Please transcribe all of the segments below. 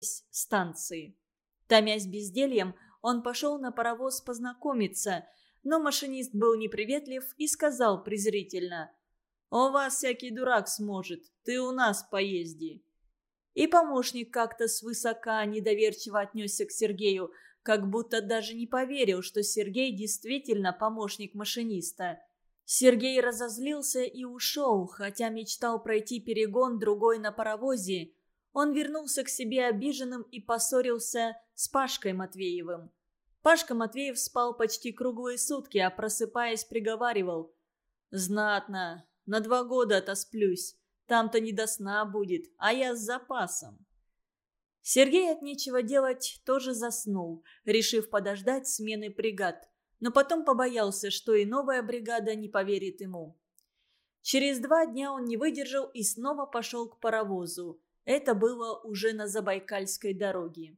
станции. Томясь бездельем, он пошел на паровоз познакомиться, но машинист был неприветлив и сказал презрительно «У вас всякий дурак сможет, ты у нас поезди». И помощник как-то свысока недоверчиво отнесся к Сергею, как будто даже не поверил, что Сергей действительно помощник машиниста. Сергей разозлился и ушел, хотя мечтал пройти перегон другой на паровозе. Он вернулся к себе обиженным и поссорился с Пашкой Матвеевым. Пашка Матвеев спал почти круглые сутки, а просыпаясь приговаривал. «Знатно, на два года отосплюсь. Там-то не до сна будет, а я с запасом». Сергей от нечего делать тоже заснул, решив подождать смены бригад. Но потом побоялся, что и новая бригада не поверит ему. Через два дня он не выдержал и снова пошел к паровозу. Это было уже на Забайкальской дороге.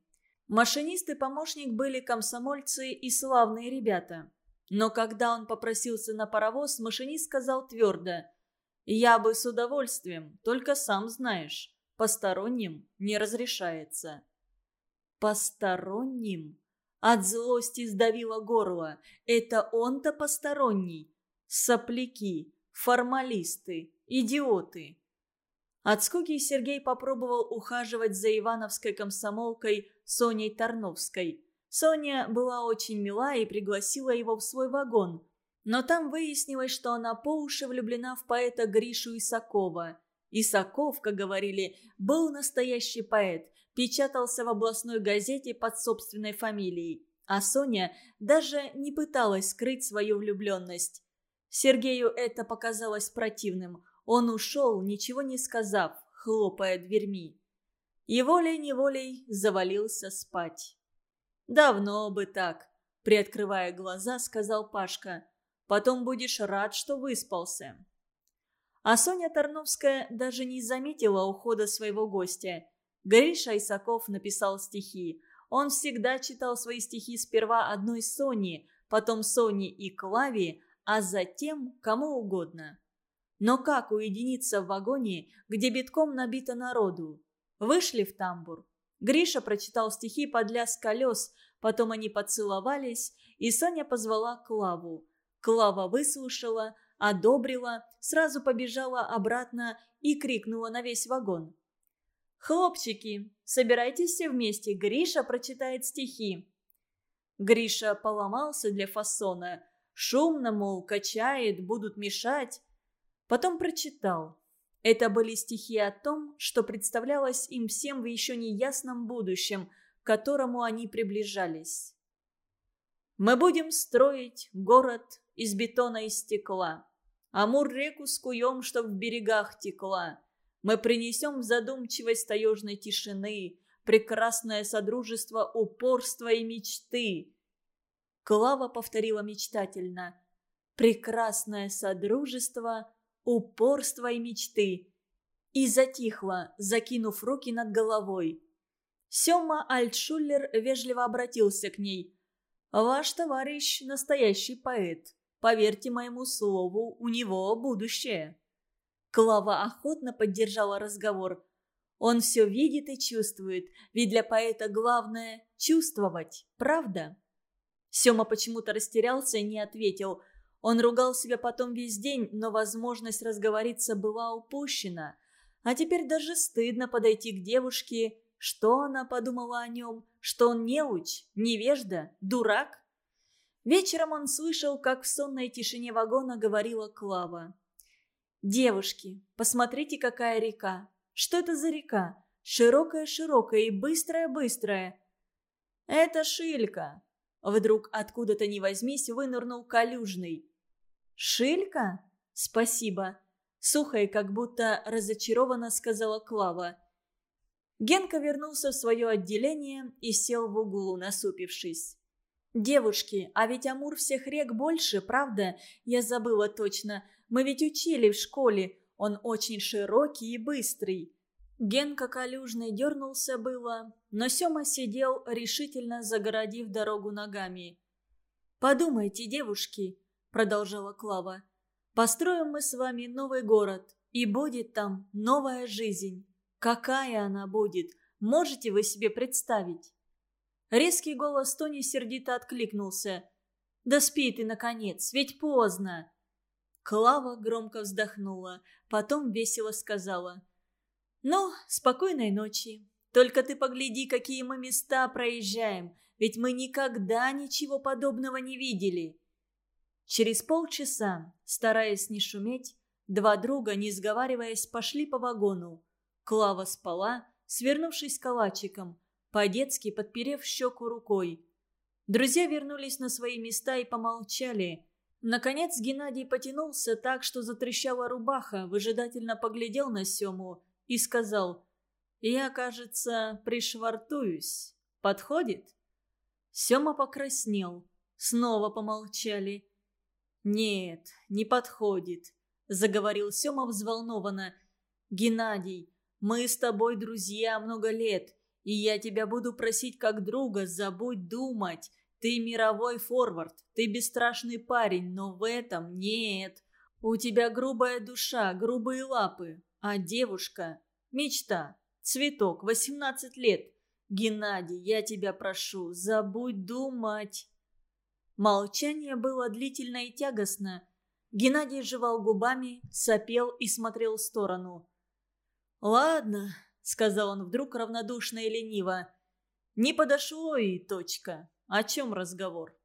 Машинист и помощник были комсомольцы и славные ребята. Но когда он попросился на паровоз, машинист сказал твердо «Я бы с удовольствием, только сам знаешь». Посторонним не разрешается. Посторонним? От злости сдавило горло. Это он-то посторонний. Сопляки, формалисты, идиоты. От скуки Сергей попробовал ухаживать за ивановской комсомолкой Соней Тарновской. Соня была очень мила и пригласила его в свой вагон. Но там выяснилось, что она по уши влюблена в поэта Гришу Исакова. Исаков, как говорили, был настоящий поэт, печатался в областной газете под собственной фамилией. А Соня даже не пыталась скрыть свою влюбленность. Сергею это показалось противным. Он ушел, ничего не сказав, хлопая дверьми. И волей-неволей завалился спать. «Давно бы так», — приоткрывая глаза, сказал Пашка. «Потом будешь рад, что выспался». А Соня Тарновская даже не заметила ухода своего гостя. Гриша Исаков написал стихи. Он всегда читал свои стихи сперва одной Соне, потом Соне и Клаве, а затем кому угодно. Но как уединиться в вагоне, где битком набито народу? Вышли в тамбур. Гриша прочитал стихи под лязг колес, потом они поцеловались, и Соня позвала Клаву. Клава выслушала, одобрила, сразу побежала обратно и крикнула на весь вагон. «Хлопчики, собирайтесь все вместе, Гриша прочитает стихи». Гриша поломался для фасона. Шумно, мол, качает, будут мешать. Потом прочитал. Это были стихи о том, что представлялось им всем в еще неясном будущем, к которому они приближались. «Мы будем строить город из бетона и стекла. Амур-реку скуем, чтоб в берегах текла. Мы принесем в задумчивость таежной тишины прекрасное содружество упорства и мечты. Клава повторила мечтательно. «Прекрасное содружество, упорства и мечты». И затихла, закинув руки над головой. Сема Альтшуллер вежливо обратился к ней. «Ваш товарищ – настоящий поэт. Поверьте моему слову, у него будущее». Клава охотно поддержала разговор. Он все видит и чувствует, ведь для поэта главное – чувствовать, правда? Сема почему-то растерялся и не ответил. Он ругал себя потом весь день, но возможность разговориться была упущена. А теперь даже стыдно подойти к девушке. Что она подумала о нем? Что он неуч, невежда, дурак? Вечером он слышал, как в сонной тишине вагона говорила Клава. «Девушки, посмотрите, какая река! Что это за река? Широкая-широкая и быстрая-быстрая!» «Это Шилька!» Вдруг откуда-то не возьмись вынырнул Калюжный. «Шилька? Спасибо!» Сухо и как будто разочарованно сказала Клава. Генка вернулся в свое отделение и сел в углу, насупившись. «Девушки, а ведь Амур всех рек больше, правда? Я забыла точно. Мы ведь учили в школе. Он очень широкий и быстрый». Генка Калюжный дернулся было, но Сема сидел, решительно загородив дорогу ногами. «Подумайте, девушки», — продолжала Клава, — «построим мы с вами новый город, и будет там новая жизнь. Какая она будет? Можете вы себе представить?» Резкий голос Тони сердито откликнулся. «Да спи ты, наконец, ведь поздно!» Клава громко вздохнула, потом весело сказала. «Ну, спокойной ночи. Только ты погляди, какие мы места проезжаем, ведь мы никогда ничего подобного не видели». Через полчаса, стараясь не шуметь, два друга, не сговариваясь, пошли по вагону. Клава спала, свернувшись калачиком, по-детски подперев щеку рукой. Друзья вернулись на свои места и помолчали. Наконец Геннадий потянулся так, что затрещала рубаха, выжидательно поглядел на Сему и сказал «Я, кажется, пришвартуюсь. Подходит?» Сема покраснел. Снова помолчали. «Нет, не подходит», — заговорил Сема взволнованно. «Геннадий, мы с тобой друзья много лет, и я тебя буду просить как друга, забудь думать. Ты мировой форвард, ты бесстрашный парень, но в этом нет. У тебя грубая душа, грубые лапы, а девушка – мечта, цветок, 18 лет. Геннадий, я тебя прошу, забудь думать». Молчание было длительно и тягостно. Геннадий жевал губами, сопел и смотрел в сторону. «Ладно», — сказал он вдруг равнодушно и лениво. «Не подошло и точка. О чем разговор?»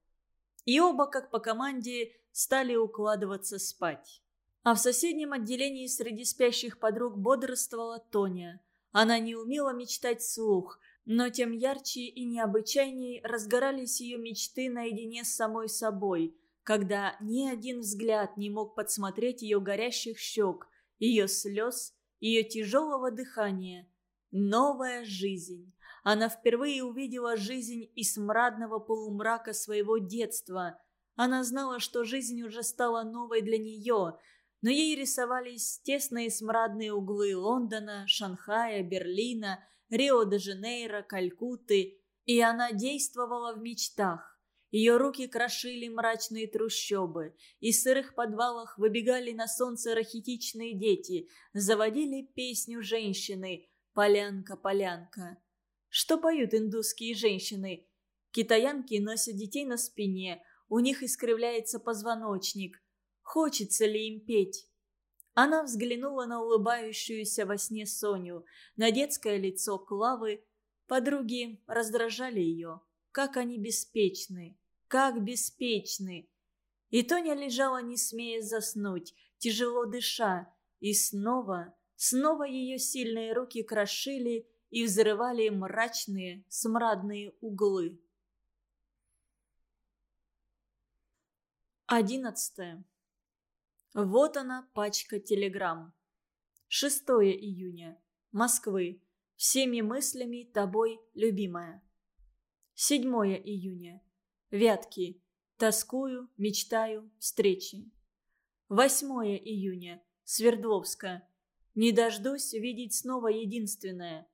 И оба, как по команде, стали укладываться спать. А в соседнем отделении среди спящих подруг бодрствовала Тоня. Она не умела мечтать вслух, но тем ярче и необычайней разгорались ее мечты наедине с самой собой, когда ни один взгляд не мог подсмотреть ее горящих щек, ее слез, ее тяжелого дыхания. Новая жизнь. Она впервые увидела жизнь из смрадного полумрака своего детства. Она знала, что жизнь уже стала новой для нее, но ей рисовались тесные смрадные углы Лондона, Шанхая, Берлина – Рио-де-Жанейро, Калькутты, и она действовала в мечтах. Ее руки крошили мрачные трущобы. Из сырых подвалах выбегали на солнце рахитичные дети, заводили песню женщины «Полянка, полянка». Что поют индусские женщины? Китаянки носят детей на спине, у них искривляется позвоночник. Хочется ли им петь? Она взглянула на улыбающуюся во сне Соню, на детское лицо Клавы. Подруги раздражали ее. Как они беспечны, как беспечны. И Тоня лежала, не смея заснуть, тяжело дыша, и снова, снова ее сильные руки крошили и взрывали мрачные, смрадные углы. Одиннадцатое. Вот она, пачка телеграмм. 6 июня. Москвы. Всеми мыслями тобой, любимая. 7 июня. Вятки. Тоскую, мечтаю, встречи. 8 июня. Свердловска. Не дождусь видеть снова единственное.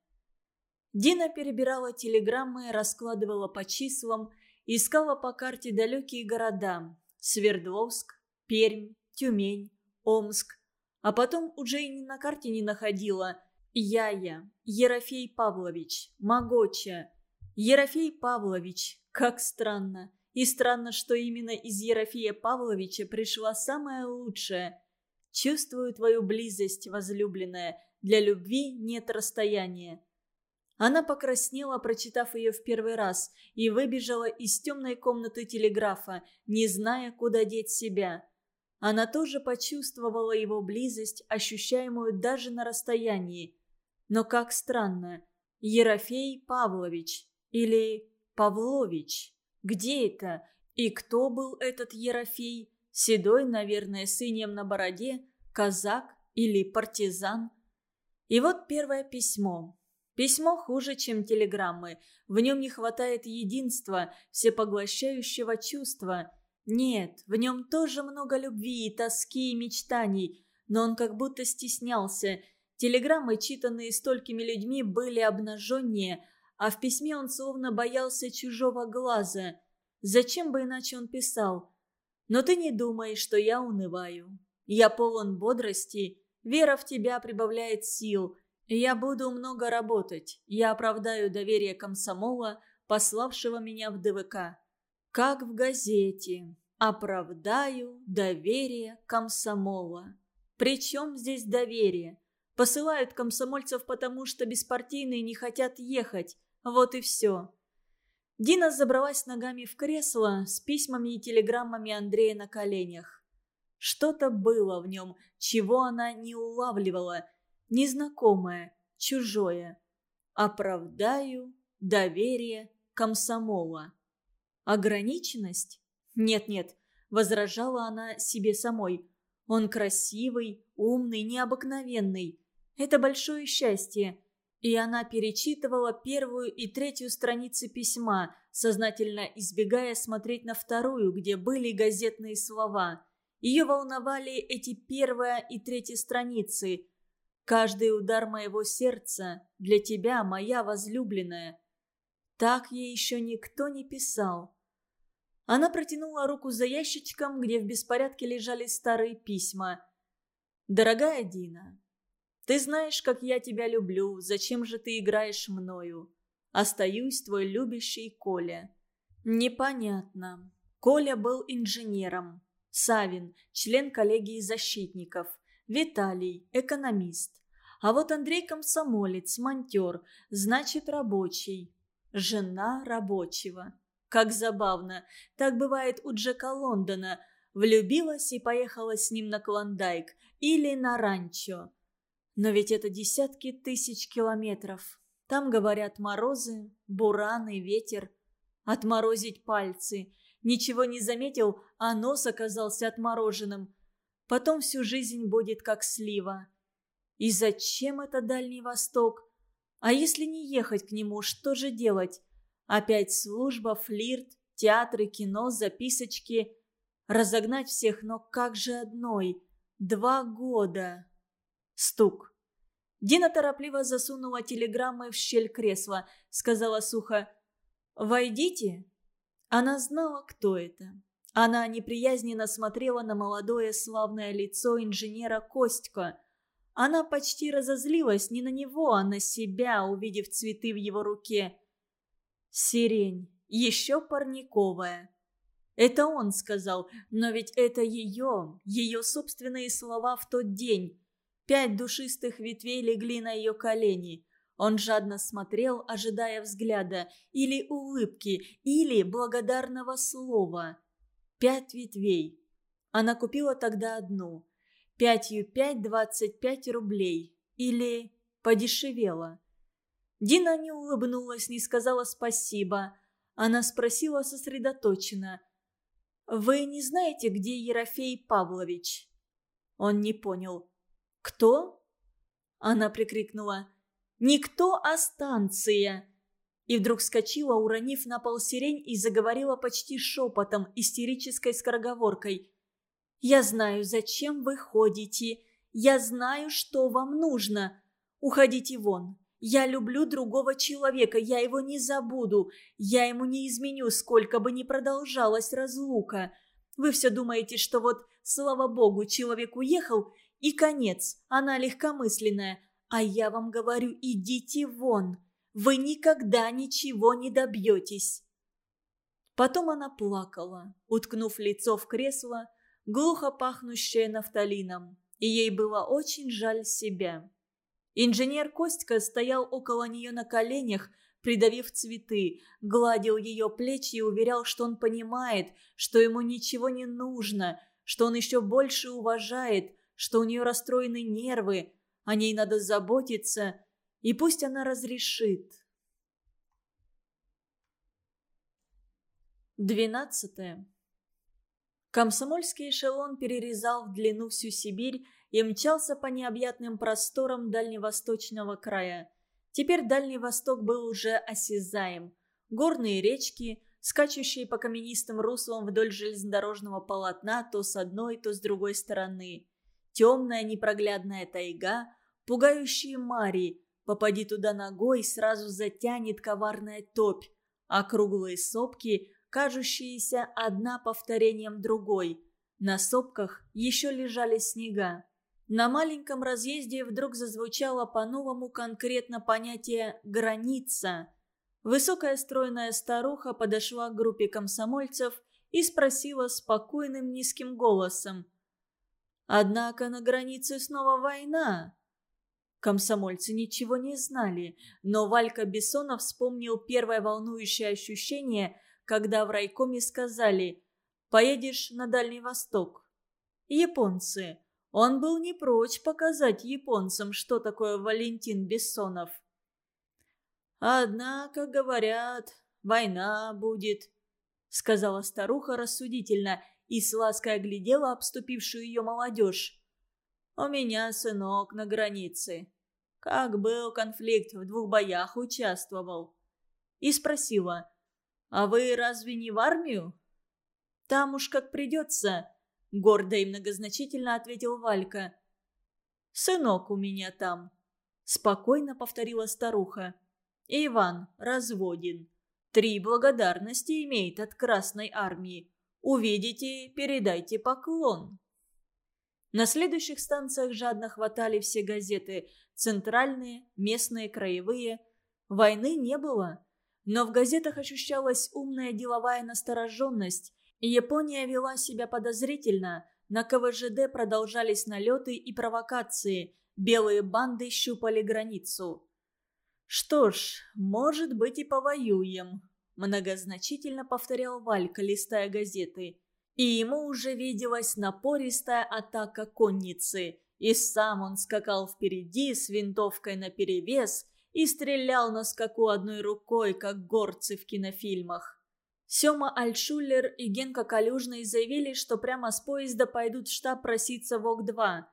Дина перебирала телеграммы, раскладывала по числам, искала по карте далекие города. Свердловск, Пермь, Тюмень, Омск. А потом уже и на карте не находила. Яя, Ерофей Павлович, Могоча. Ерофей Павлович, как странно. И странно, что именно из Ерофея Павловича пришла самая лучшая. Чувствую твою близость, возлюбленная. Для любви нет расстояния. Она покраснела, прочитав ее в первый раз, и выбежала из темной комнаты телеграфа, не зная, куда деть себя. Она тоже почувствовала его близость, ощущаемую даже на расстоянии. Но как странно. Ерофей Павлович или Павлович. Где это? И кто был этот Ерофей? Седой, наверное, с инем на бороде, казак или партизан? И вот первое письмо. Письмо хуже, чем телеграммы. В нем не хватает единства, всепоглощающего чувства – нет, в нем тоже много любви, тоски и мечтаний, но он как будто стеснялся. Телеграммы, читанные столькими людьми, были обнаженнее, а в письме он словно боялся чужого глаза. Зачем бы иначе он писал? Но ты не думай, что я унываю. Я полон бодрости, вера в тебя прибавляет сил. Я буду много работать. Я оправдаю доверие комсомола, пославшего меня в ДВК. Как в газете. Оправдаю доверие комсомола. Причем здесь доверие? Посылают комсомольцев потому, что беспартийные не хотят ехать. Вот и все. Дина забралась ногами в кресло с письмами и телеграммами Андрея на коленях. Что-то было в нем, чего она не улавливала. Незнакомое, чужое. Оправдаю доверие комсомола. Ограниченность? Нет-нет, возражала она себе самой. Он красивый, умный, необыкновенный. Это большое счастье. И она перечитывала первую и третью страницы письма, сознательно избегая смотреть на вторую, где были газетные слова. Ее волновали эти первая и третья страницы. «Каждый удар моего сердца для тебя, моя возлюбленная». Так ей еще никто не писал. Она протянула руку за ящичком, где в беспорядке лежали старые письма. «Дорогая Дина, ты знаешь, как я тебя люблю, зачем же ты играешь мною? Остаюсь твой любящий Коля». Непонятно. Коля был инженером. Савин – член коллегии защитников. Виталий – экономист. А вот Андрей – комсомолец, монтер, значит рабочий. Жена рабочего. Как забавно. Так бывает у Джека Лондона. Влюбилась и поехала с ним на Клондайк или на ранчо. Но ведь это десятки тысяч километров. Там, говорят, морозы, бураны, ветер. Отморозить пальцы. Ничего не заметил, а нос оказался отмороженным. Потом всю жизнь будет как слива. И зачем это Дальний Восток? А если не ехать к нему, что же делать? Опять служба, флирт, театры, кино, записочки. Разогнать всех, но как же одной? Два года. Стук. Дина торопливо засунула телеграммы в щель кресла. Сказала сухо «Войдите». Она знала, кто это. Она неприязненно смотрела на молодое славное лицо инженера Костька. Она почти разозлилась не на него, а на себя, увидев цветы в его руке. Сирень, еще парниковая. Это он сказал, но ведь это ее, ее собственные слова в тот день. Пять душистых ветвей легли на ее колени. Он жадно смотрел, ожидая взгляда, или улыбки, или благодарного слова. Пять ветвей. Она купила тогда одну. Пятью пять двадцать пять рублей. Или подешевела. Дина не улыбнулась, не сказала спасибо. Она спросила сосредоточенно. «Вы не знаете, где Ерофей Павлович?» Он не понял. «Кто?» Она прикрикнула. «Никто, а станция!» И вдруг вскочила, уронив на пол сирень, и заговорила почти шепотом, истерической скороговоркой. «Я знаю, зачем вы ходите. Я знаю, что вам нужно. Уходите вон. Я люблю другого человека, я его не забуду, я ему не изменю, сколько бы ни продолжалась разлука. Вы все думаете, что вот, слава богу, человек уехал, и конец, она легкомысленная. А я вам говорю, идите вон, вы никогда ничего не добьетесь. Потом она плакала, уткнув лицо в кресло, глухо пахнущее нафталином, и ей было очень жаль себя. Инженер Костька стоял около нее на коленях, придавив цветы, гладил ее плечи и уверял, что он понимает, что ему ничего не нужно, что он еще больше уважает, что у нее расстроены нервы, о ней надо заботиться, и пусть она разрешит. Двенадцатое. Комсомольский эшелон перерезал в длину всю Сибирь и мчался по необъятным просторам дальневосточного края. Теперь Дальний Восток был уже осязаем. Горные речки, скачущие по каменистым руслам вдоль железнодорожного полотна то с одной, то с другой стороны. Темная непроглядная тайга, пугающие мари, попади туда ногой, сразу затянет коварная топь, а круглые сопки, кажущиеся одна повторением другой. На сопках еще лежали снега. На маленьком разъезде вдруг зазвучало по-новому конкретно понятие «граница». Высокая стройная старуха подошла к группе комсомольцев и спросила спокойным низким голосом. «Однако на границе снова война». Комсомольцы ничего не знали, но Валька Бессонов вспомнил первое волнующее ощущение, когда в райкоме сказали «Поедешь на Дальний Восток». Японцы. Он был не прочь показать японцам, что такое Валентин Бессонов. «Однако, говорят, война будет», — сказала старуха рассудительно и с лаской оглядела обступившую ее молодежь. «У меня сынок на границе. Как был конфликт, в двух боях участвовал». И спросила, «А вы разве не в армию?» «Там уж как придется», Гордо и многозначительно ответил Валька. «Сынок у меня там», — спокойно повторила старуха. «Иван разводен. Три благодарности имеет от Красной Армии. Увидите, передайте поклон». На следующих станциях жадно хватали все газеты – центральные, местные, краевые. Войны не было, но в газетах ощущалась умная деловая настороженность, Япония вела себя подозрительно. На КВЖД продолжались налеты и провокации. Белые банды щупали границу. «Что ж, может быть и повоюем», – многозначительно повторял Валька, листая газеты. И ему уже виделась напористая атака конницы. И сам он скакал впереди с винтовкой наперевес и стрелял на скаку одной рукой, как горцы в кинофильмах. Сёма Альшулер и Генка Калюжный заявили, что прямо с поезда пойдут в штаб проситься в ОК-2.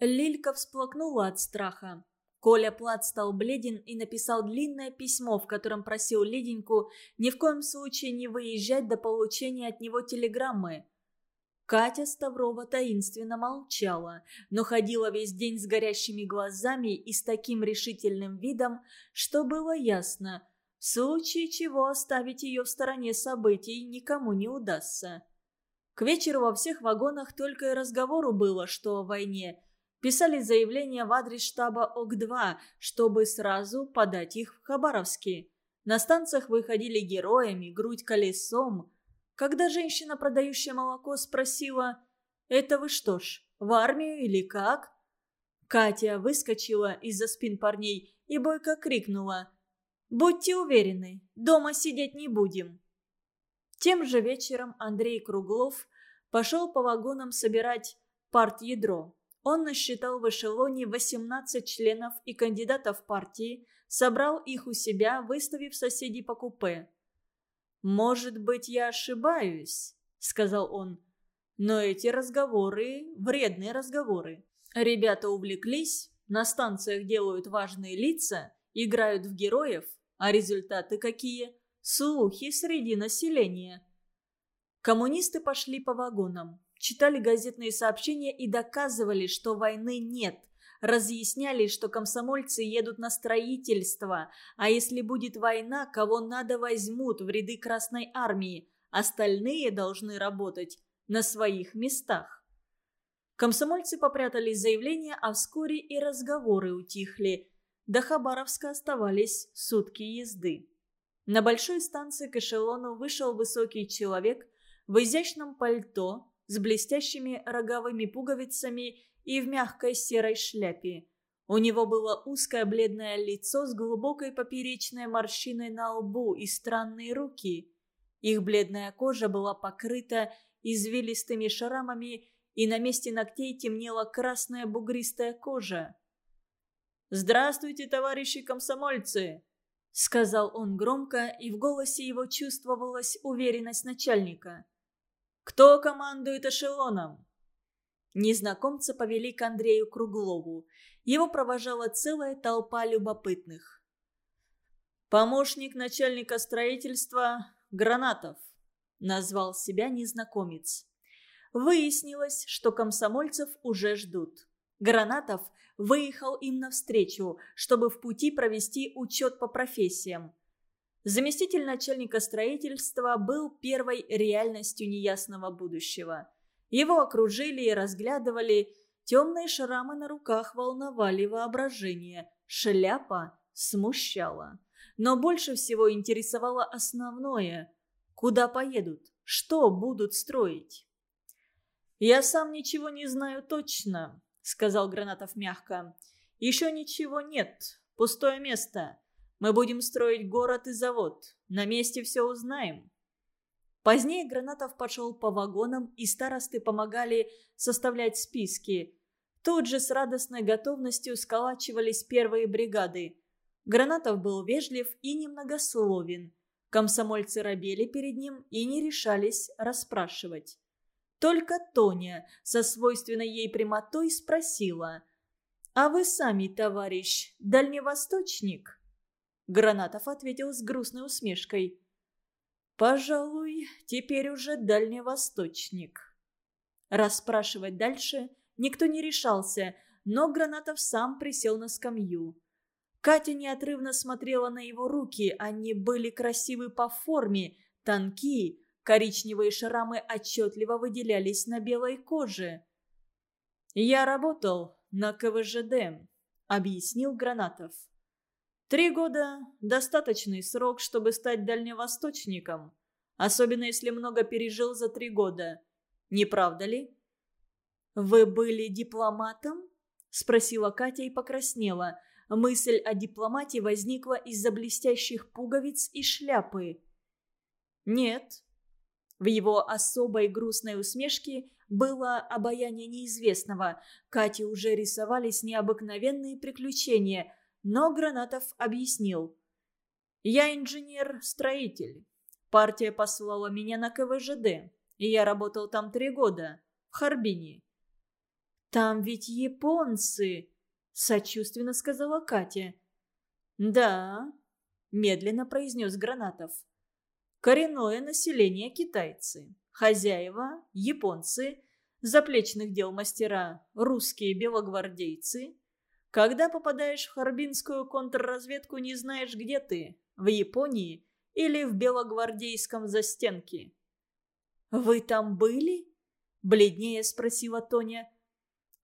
Лилька всплакнула от страха. Коля Плат стал бледен и написал длинное письмо, в котором просил Лиденьку ни в коем случае не выезжать до получения от него телеграммы. Катя Ставрова таинственно молчала, но ходила весь день с горящими глазами и с таким решительным видом, что было ясно – в случае чего оставить ее в стороне событий никому не удастся. К вечеру во всех вагонах только и разговору было, что о войне. Писали заявления в адрес штаба ОК-2, чтобы сразу подать их в Хабаровске. На станциях выходили героями, грудь колесом. Когда женщина, продающая молоко, спросила «Это вы что ж, в армию или как?» Катя выскочила из-за спин парней и бойко крикнула Будьте уверены, дома сидеть не будем. Тем же вечером Андрей Круглов пошел по вагонам собирать партядро. Он насчитал в эшелоне 18 членов и кандидатов партии, собрал их у себя, выставив соседей по купе. «Может быть, я ошибаюсь», — сказал он. «Но эти разговоры — вредные разговоры. Ребята увлеклись, на станциях делают важные лица, играют в героев, а результаты какие? Слухи среди населения. Коммунисты пошли по вагонам, читали газетные сообщения и доказывали, что войны нет. Разъясняли, что комсомольцы едут на строительство, а если будет война, кого надо возьмут в ряды Красной Армии. Остальные должны работать на своих местах. Комсомольцы попрятали заявления, а вскоре и разговоры утихли. До Хабаровска оставались сутки езды. На большой станции к эшелону вышел высокий человек в изящном пальто с блестящими роговыми пуговицами и в мягкой серой шляпе. У него было узкое бледное лицо с глубокой поперечной морщиной на лбу и странные руки. Их бледная кожа была покрыта извилистыми шрамами, и на месте ногтей темнела красная бугристая кожа. «Здравствуйте, товарищи комсомольцы!» Сказал он громко, и в голосе его чувствовалась уверенность начальника. «Кто командует эшелоном?» Незнакомца повели к Андрею Круглову. Его провожала целая толпа любопытных. «Помощник начальника строительства Гранатов», — назвал себя незнакомец. Выяснилось, что комсомольцев уже ждут. Гранатов выехал им навстречу, чтобы в пути провести учет по профессиям. Заместитель начальника строительства был первой реальностью неясного будущего. Его окружили и разглядывали. темные шрамы на руках волновали воображение, шляпа смущала. Но больше всего интересовало основное – куда поедут, что будут строить. «Я сам ничего не знаю точно», – сказал Гранатов мягко. «Еще ничего нет, пустое место. Мы будем строить город и завод. На месте все узнаем». Позднее Гранатов пошел по вагонам, и старосты помогали составлять списки. Тут же с радостной готовностью сколачивались первые бригады. Гранатов был вежлив и немногословен. Комсомольцы робели перед ним и не решались расспрашивать. Только Тоня со свойственной ей прямотой спросила. «А вы сами, товарищ, дальневосточник?» Гранатов ответил с грустной усмешкой. «Пожалуй, теперь уже дальневосточник». Расспрашивать дальше никто не решался, но Гранатов сам присел на скамью. Катя неотрывно смотрела на его руки, они были красивы по форме, тонкие, коричневые шрамы отчетливо выделялись на белой коже. «Я работал на КВЖД», — объяснил Гранатов. Три года – достаточный срок, чтобы стать дальневосточником. Особенно, если много пережил за три года. Не правда ли? «Вы были дипломатом?» – спросила Катя и покраснела. Мысль о дипломате возникла из-за блестящих пуговиц и шляпы. «Нет». В его особой грустной усмешке было обаяние неизвестного. Кате уже рисовались необыкновенные приключения – но Гранатов объяснил. «Я инженер-строитель. Партия послала меня на КВЖД, и я работал там три года, в Харбине». «Там ведь японцы», — сочувственно сказала Катя. «Да», — медленно произнес Гранатов. «Коренное население китайцы, хозяева — японцы, заплечных дел мастера — русские белогвардейцы, когда попадаешь в Харбинскую контрразведку, не знаешь, где ты – в Японии или в белогвардейском застенке. «Вы там были?» – бледнее спросила Тоня.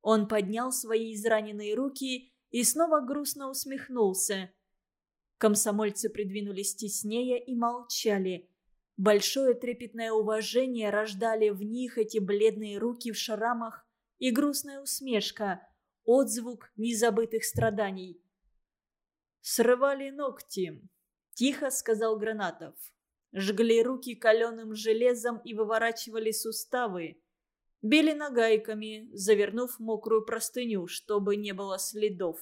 Он поднял свои израненные руки и снова грустно усмехнулся. Комсомольцы придвинулись теснее и молчали. Большое трепетное уважение рождали в них эти бледные руки в шрамах и грустная усмешка – отзвук незабытых страданий. «Срывали ногти», — тихо сказал Гранатов. Жгли руки каленым железом и выворачивали суставы. Били нагайками, завернув мокрую простыню, чтобы не было следов.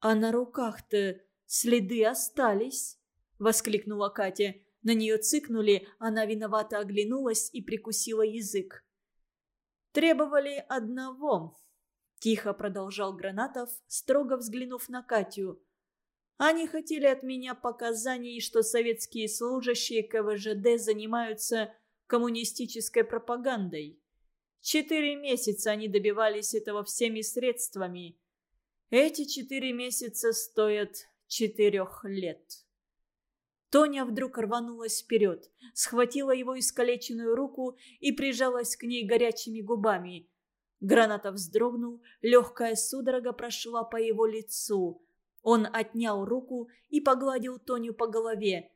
«А на руках-то следы остались», — воскликнула Катя. На нее цыкнули, она виновато оглянулась и прикусила язык. «Требовали одного», Тихо продолжал Гранатов, строго взглянув на Катю. Они хотели от меня показаний, что советские служащие КВЖД занимаются коммунистической пропагандой. Четыре месяца они добивались этого всеми средствами. Эти четыре месяца стоят четырех лет. Тоня вдруг рванулась вперед, схватила его искалеченную руку и прижалась к ней горячими губами – Гранатов вздрогнул, легкая судорога прошла по его лицу. Он отнял руку и погладил Тоню по голове.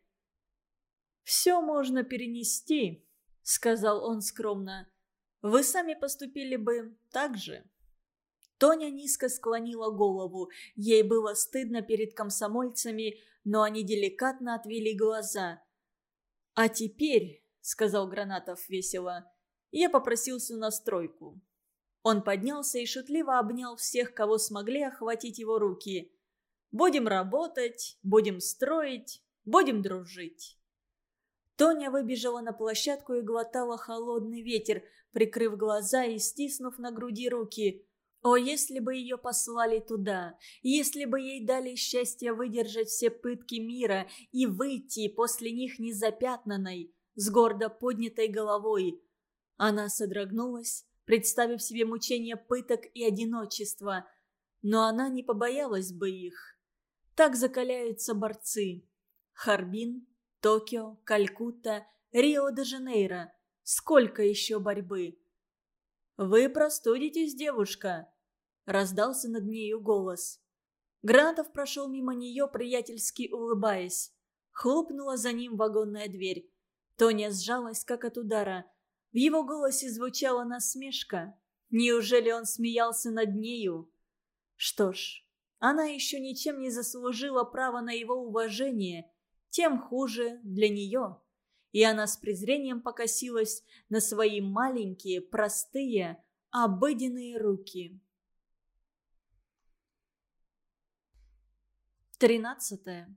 «Все можно перенести», — сказал он скромно. «Вы сами поступили бы так же». Тоня низко склонила голову. Ей было стыдно перед комсомольцами, но они деликатно отвели глаза. «А теперь», — сказал Гранатов весело, — «я попросился на стройку. Он поднялся и шутливо обнял всех, кого смогли охватить его руки. «Будем работать, будем строить, будем дружить». Тоня выбежала на площадку и глотала холодный ветер, прикрыв глаза и стиснув на груди руки. О, если бы ее послали туда, если бы ей дали счастье выдержать все пытки мира и выйти после них незапятнанной, с гордо поднятой головой. Она содрогнулась, представив себе мучения пыток и одиночества. Но она не побоялась бы их. Так закаляются борцы. Харбин, Токио, Калькутта, Рио-де-Жанейро. Сколько еще борьбы? «Вы простудитесь, девушка!» – раздался над нею голос. Гранатов прошел мимо нее, приятельски улыбаясь. Хлопнула за ним вагонная дверь. Тоня сжалась, как от удара. В его голосе звучала насмешка. Неужели он смеялся над нею? Что ж, она еще ничем не заслужила права на его уважение, тем хуже для нее. И она с презрением покосилась на свои маленькие, простые, обыденные руки. Тринадцатое.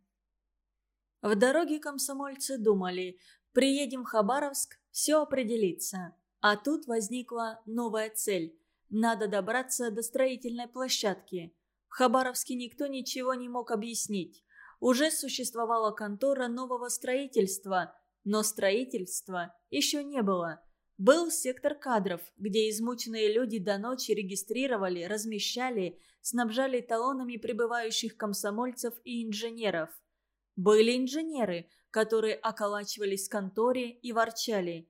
В дороге комсомольцы думали, приедем в Хабаровск, все определится. А тут возникла новая цель. Надо добраться до строительной площадки. В Хабаровске никто ничего не мог объяснить. Уже существовала контора нового строительства, но строительства еще не было. Был сектор кадров, где измученные люди до ночи регистрировали, размещали, снабжали талонами прибывающих комсомольцев и инженеров. Были инженеры, которые околачивались в конторе и ворчали.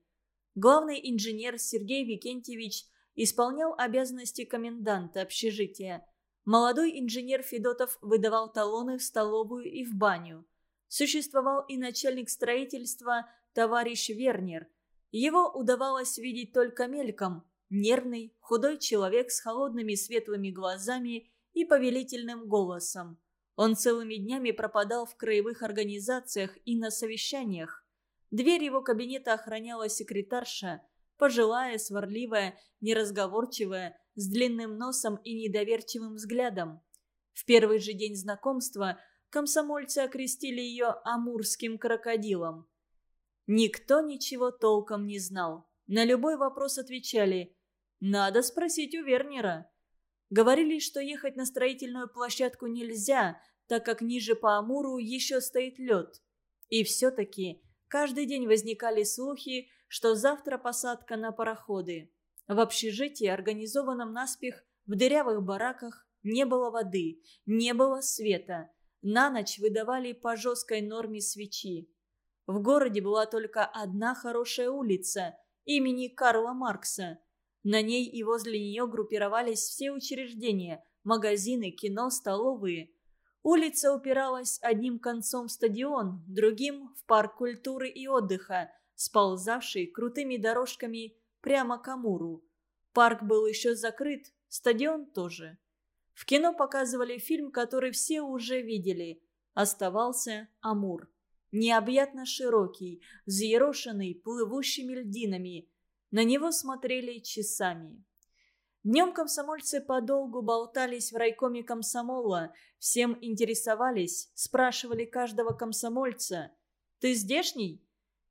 Главный инженер Сергей Викентьевич исполнял обязанности коменданта общежития. Молодой инженер Федотов выдавал талоны в столовую и в баню. Существовал и начальник строительства товарищ Вернер. Его удавалось видеть только мельком. Нервный, худой человек с холодными светлыми глазами и повелительным голосом. Он целыми днями пропадал в краевых организациях и на совещаниях. Дверь его кабинета охраняла секретарша, пожилая, сварливая, неразговорчивая, с длинным носом и недоверчивым взглядом. В первый же день знакомства комсомольцы окрестили ее амурским крокодилом. Никто ничего толком не знал. На любой вопрос отвечали «Надо спросить у Вернера». Говорили, что ехать на строительную площадку нельзя, так как ниже по Амуру еще стоит лед. И все-таки каждый день возникали слухи, что завтра посадка на пароходы. В общежитии, организованном наспех, в дырявых бараках, не было воды, не было света. На ночь выдавали по жесткой норме свечи. В городе была только одна хорошая улица имени Карла Маркса. На ней и возле нее группировались все учреждения – магазины, кино, столовые. Улица упиралась одним концом в стадион, другим – в парк культуры и отдыха, сползавший крутыми дорожками прямо к Амуру. Парк был еще закрыт, стадион тоже. В кино показывали фильм, который все уже видели. Оставался Амур. Необъятно широкий, взъерошенный, плывущими льдинами. На него смотрели часами. Днем комсомольцы подолгу болтались в райкоме комсомола, всем интересовались, спрашивали каждого комсомольца «Ты здешний?»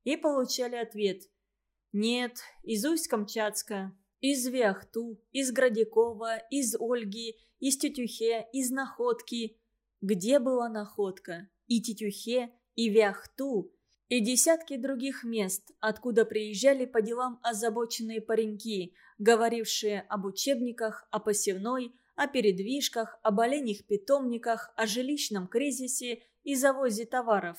и получали ответ нет, из Усть-Камчатска, из Вяхту, из Градякова, из Ольги, из Тетюхе, из Находки. Где была Находка? И Тетюхе, и Вяхту, и десятки других мест, откуда приезжали по делам озабоченные пареньки, говорившие об учебниках, о посевной, о передвижках, об оленях питомниках, о жилищном кризисе и завозе товаров.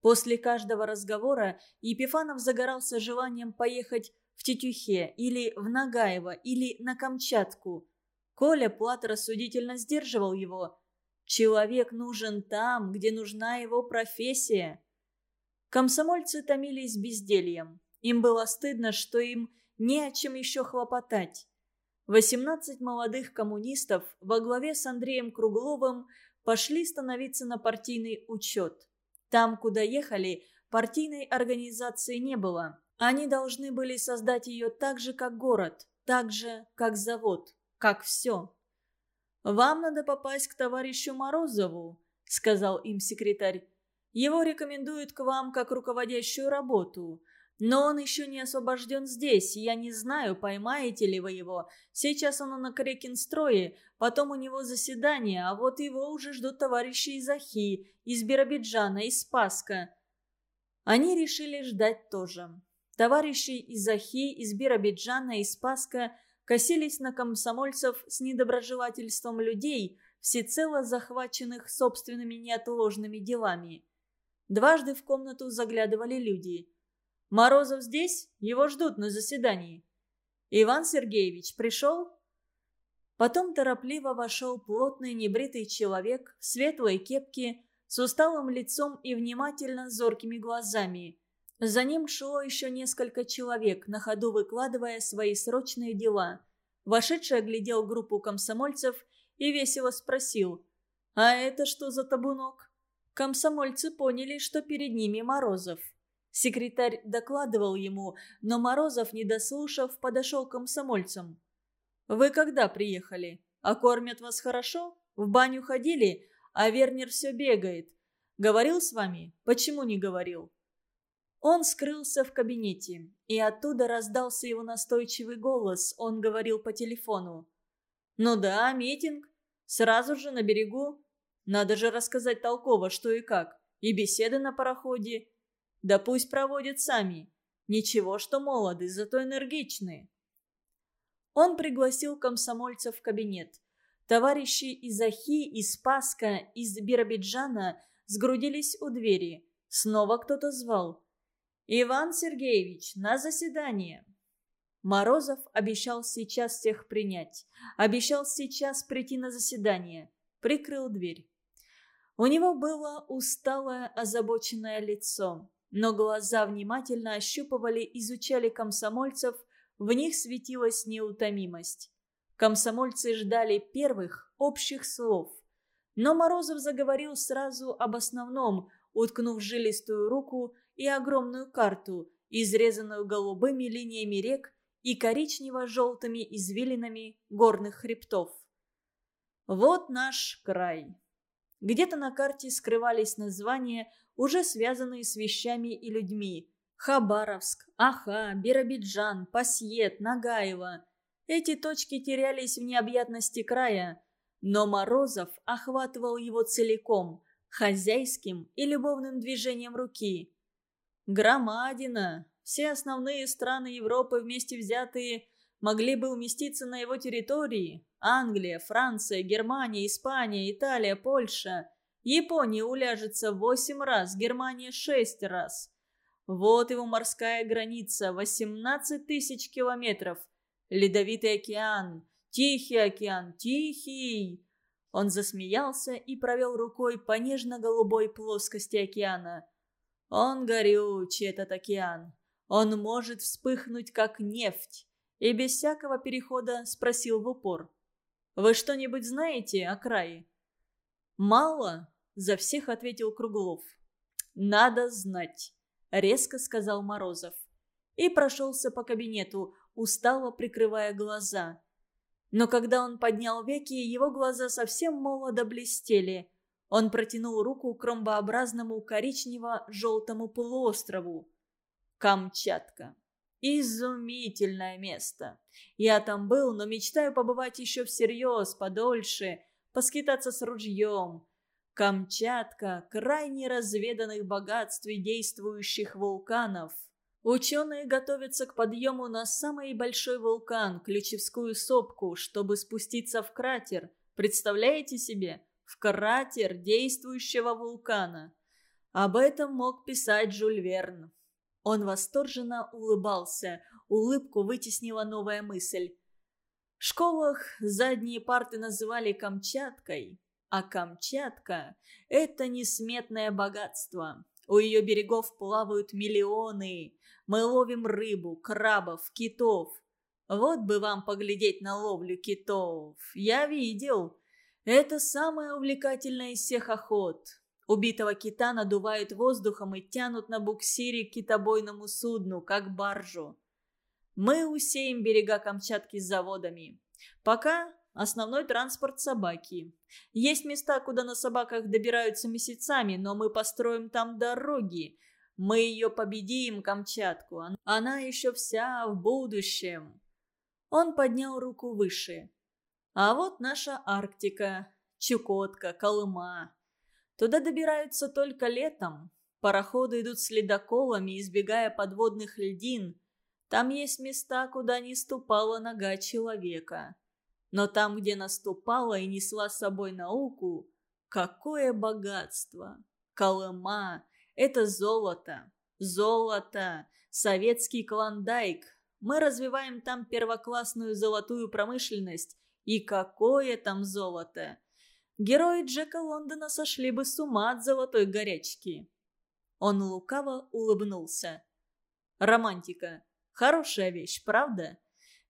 После каждого разговора Епифанов загорался желанием поехать в Тетюхе или в Нагаево или на Камчатку. Коля Плат рассудительно сдерживал его. Человек нужен там, где нужна его профессия. Комсомольцы томились бездельем. Им было стыдно, что им не о чем еще хлопотать. 18 молодых коммунистов во главе с Андреем Кругловым пошли становиться на партийный учет. Там, куда ехали, партийной организации не было. Они должны были создать ее так же, как город, так же, как завод, как все. «Вам надо попасть к товарищу Морозову», — сказал им секретарь. «Его рекомендуют к вам как руководящую работу. Но он еще не освобожден здесь, я не знаю, поймаете ли вы его. Сейчас он на Крекинстрое, потом у него заседание, а вот его уже ждут товарищи из Ахи, из Биробиджана, из Спаска». Они решили ждать тоже. Товарищи из Ахи, из Биробиджана, из Спаска косились на комсомольцев с недоброжелательством людей, всецело захваченных собственными неотложными делами. Дважды в комнату заглядывали люди – Морозов здесь? Его ждут на заседании». Иван Сергеевич пришел?» Потом торопливо вошел плотный небритый человек в светлой кепке с усталым лицом и внимательно зоркими глазами. За ним шло еще несколько человек, на ходу выкладывая свои срочные дела. Вошедший оглядел группу комсомольцев и весело спросил «А это что за табунок?» Комсомольцы поняли, что перед ними Морозов. Секретарь докладывал ему, но Морозов, не дослушав, подошел к комсомольцам. «Вы когда приехали? А кормят вас хорошо? В баню ходили? А Вернер все бегает. Говорил с вами? Почему не говорил?» Он скрылся в кабинете, и оттуда раздался его настойчивый голос. Он говорил по телефону. «Ну да, митинг. Сразу же на берегу. Надо же рассказать толково, что и как. И беседы на пароходе. Да пусть проводят сами. Ничего, что молоды, зато энергичные». Он пригласил комсомольцев в кабинет. Товарищи из Ахи, из Паска, из Биробиджана сгрудились у двери. Снова кто-то звал. «Иван Сергеевич, на заседание!» Морозов обещал сейчас всех принять. Обещал сейчас прийти на заседание. Прикрыл дверь. У него было усталое, озабоченное лицо, но глаза внимательно ощупывали, изучали комсомольцев, в них светилась неутомимость. Комсомольцы ждали первых, общих слов. Но Морозов заговорил сразу об основном, уткнув жилистую руку и огромную карту, изрезанную голубыми линиями рек и коричнево-желтыми извилинами горных хребтов. Вот наш край. Где-то на карте скрывались названия, уже связанные с вещами и людьми. Хабаровск, Аха, Биробиджан, Пасьет, Нагаево. Эти точки терялись в необъятности края, но Морозов охватывал его целиком, хозяйским и любовным движением руки. Громадина. Все основные страны Европы вместе взятые могли бы уместиться на его территории. Англия, Франция, Германия, Испания, Италия, Польша. Япония уляжется восемь раз, Германия шесть раз. Вот его морская граница, 18 тысяч километров. Ледовитый океан, Тихий океан, Тихий. Он засмеялся и провел рукой по нежно-голубой плоскости океана. Он горючий, этот океан. Он может вспыхнуть, как нефть. И без всякого перехода спросил в упор. «Вы что-нибудь знаете о крае?» «Мало», — за всех ответил Круглов. «Надо знать», — резко сказал Морозов. И прошелся по кабинету, устало прикрывая глаза. Но когда он поднял веки, его глаза совсем молодо блестели. Он протянул руку к ромбообразному коричнево-желтому полуострову. Камчатка. Изумительное место. Я там был, но мечтаю побывать еще всерьез, подольше, поскитаться с ружьем. Камчатка – край неразведанных богатств и действующих вулканов. Ученые готовятся к подъему на самый большой вулкан, Ключевскую сопку, чтобы спуститься в кратер. Представляете себе? в кратер действующего вулкана. Об этом мог писать Жюль Верн. Он восторженно улыбался, улыбку вытеснила новая мысль. В школах задние парты называли Камчаткой, а Камчатка – это несметное богатство. У ее берегов плавают миллионы. Мы ловим рыбу, крабов, китов. Вот бы вам поглядеть на ловлю китов. Я видел. Это самая увлекательная из всех охот. Убитого кита надувают воздухом и тянут на буксире к китобойному судну, как баржу. Мы усеем берега Камчатки с заводами. Пока основной транспорт собаки. Есть места, куда на собаках добираются месяцами, но мы построим там дороги. Мы ее победим, Камчатку. Она еще вся в будущем. Он поднял руку выше. А вот наша Арктика, Чукотка, Колыма. Туда добираются только летом. Пароходы идут с ледоколами, избегая подводных льдин. Там есть места, куда не ступала нога человека. Но там, где наступала и несла с собой науку, какое богатство! Колыма — это золото. Золото. Советский клондайк. Мы развиваем там первоклассную золотую промышленность. И какое там золото! Герои Джека Лондона сошли бы с ума от золотой горячки. Он лукаво улыбнулся. Романтика. Хорошая вещь, правда?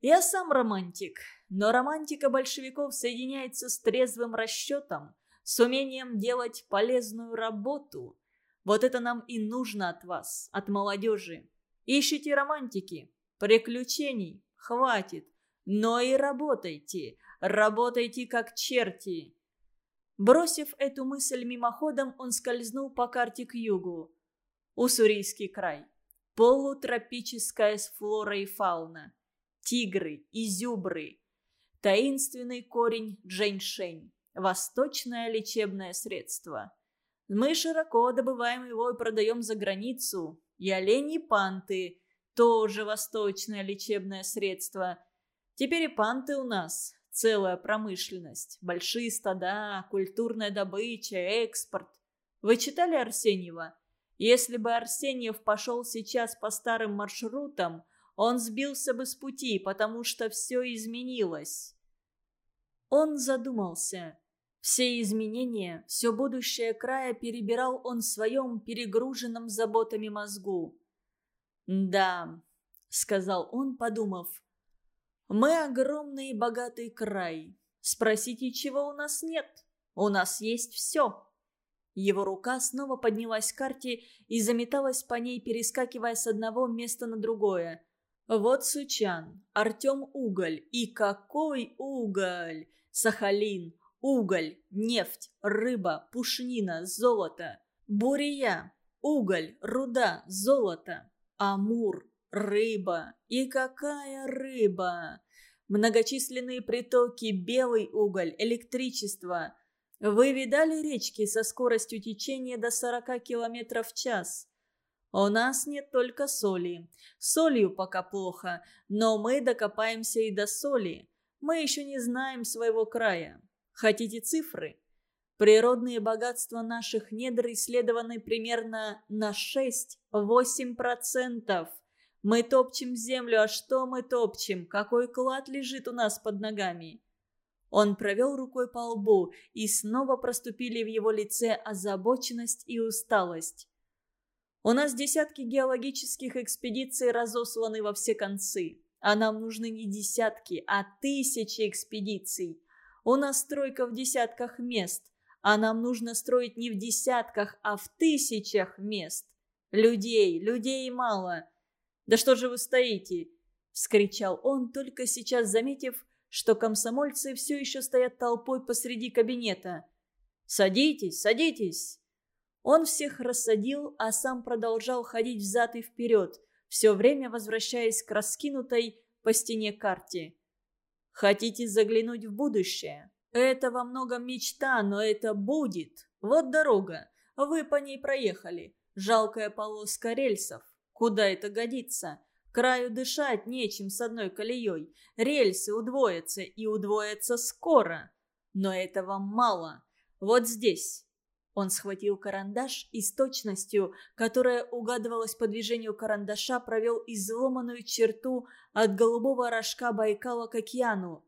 Я сам романтик, но романтика большевиков соединяется с трезвым расчетом, с умением делать полезную работу. Вот это нам и нужно от вас, от молодежи. Ищите романтики, приключений, хватит, но и работайте, работайте как черти. Бросив эту мысль мимоходом, он скользнул по карте к югу. Уссурийский край. Полутропическая с флора и фауна тигры, изюбры. Таинственный корень джейншень. Восточное лечебное средство. Мы широко добываем его и продаем за границу. И олени панты. Тоже восточное лечебное средство. Теперь и панты у нас. Целая промышленность. Большие стада, культурная добыча, экспорт. Вы читали Арсеньева? Если бы Арсеньев пошел сейчас по старым маршрутам, он сбился бы с пути, потому что все изменилось. Он задумался. Все изменения, все будущее края перебирал он в своем перегруженном заботами мозгу. «Да», — сказал он, подумав, — «мы огромный и богатый край. Спросите, чего у нас нет? У нас есть все». Его рука снова поднялась к карте и заметалась по ней, перескакивая с одного места на другое. Вот Сучан, Артем Уголь. И какой уголь! Сахалин, уголь, нефть, рыба, пушнина, золото. Бурия, уголь, руда, золото. Амур, рыба. И какая рыба! Многочисленные притоки, белый уголь, электричество. Вы видали речки со скоростью течения до 40 км в час? У нас нет только соли. Солью пока плохо, но мы докопаемся и до соли. Мы еще не знаем своего края. Хотите цифры? Природные богатства наших недр исследованы примерно на 6-8%. Мы топчем землю, а что мы топчем? Какой клад лежит у нас под ногами? Он провел рукой по лбу, и снова проступили в его лице озабоченность и усталость. У нас десятки геологических экспедиций разосланы во все концы. А нам нужны не десятки, а тысячи экспедиций. У нас стройка в десятках мест. А нам нужно строить не в десятках, а в тысячах мест. Людей, людей мало. Да что же вы стоите? Вскричал он, только сейчас заметив, что комсомольцы все еще стоят толпой посреди кабинета. «Садитесь, садитесь!» Он всех рассадил, а сам продолжал ходить взад и вперед, все время возвращаясь к раскинутой по стене карте. «Хотите заглянуть в будущее? Это во многом мечта, но это будет. Вот дорога. Вы по ней проехали. Жалкая полоска рельсов. Куда это годится? Краю дышать нечем с одной колеей. Рельсы удвоятся и удвоятся скоро. Но этого мало. Вот здесь, он схватил карандаш и с точностью, которая угадывалась по движению карандаша, провел изломанную черту от голубого рожка Байкала к океану.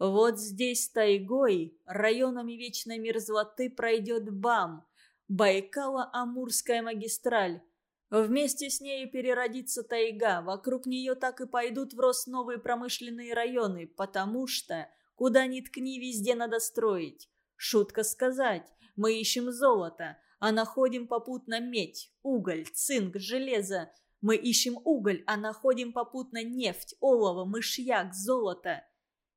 Вот здесь тайгой, районами вечной мерзлоты пройдет БАМ, Байкало-Амурская магистраль. Вместе с ней переродится тайга, вокруг нее так и пойдут в рост новые промышленные районы, потому что, куда ни ткни, везде надо строить. Шутка сказать, мы ищем золото, а находим попутно медь, уголь, цинк, железо. Мы ищем уголь, а находим попутно нефть, олово, мышьяк, золото.